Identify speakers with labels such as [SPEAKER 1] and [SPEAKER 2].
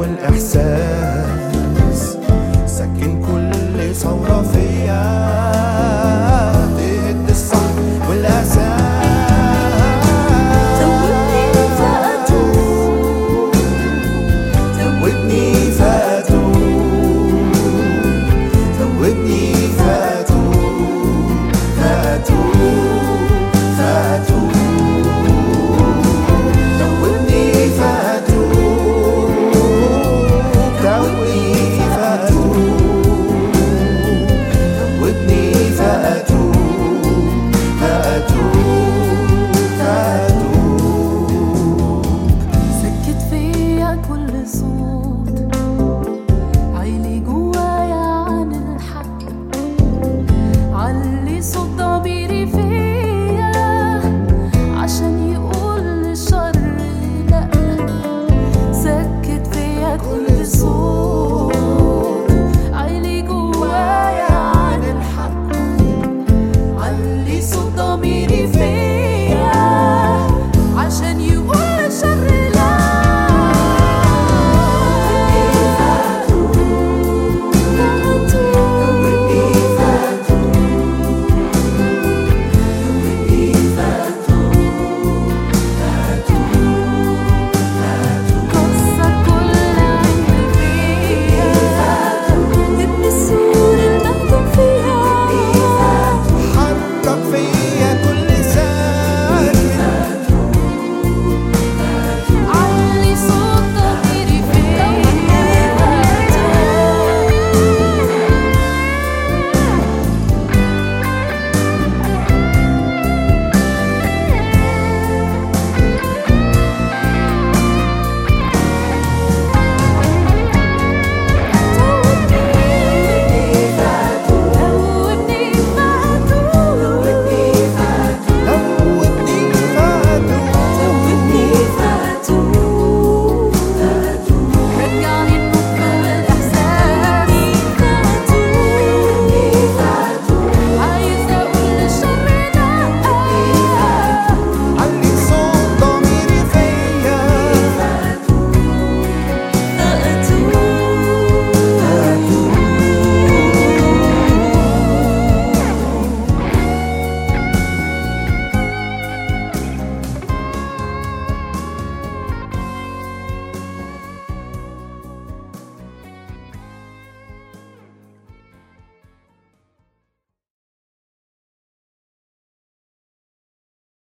[SPEAKER 1] والإحساس أتى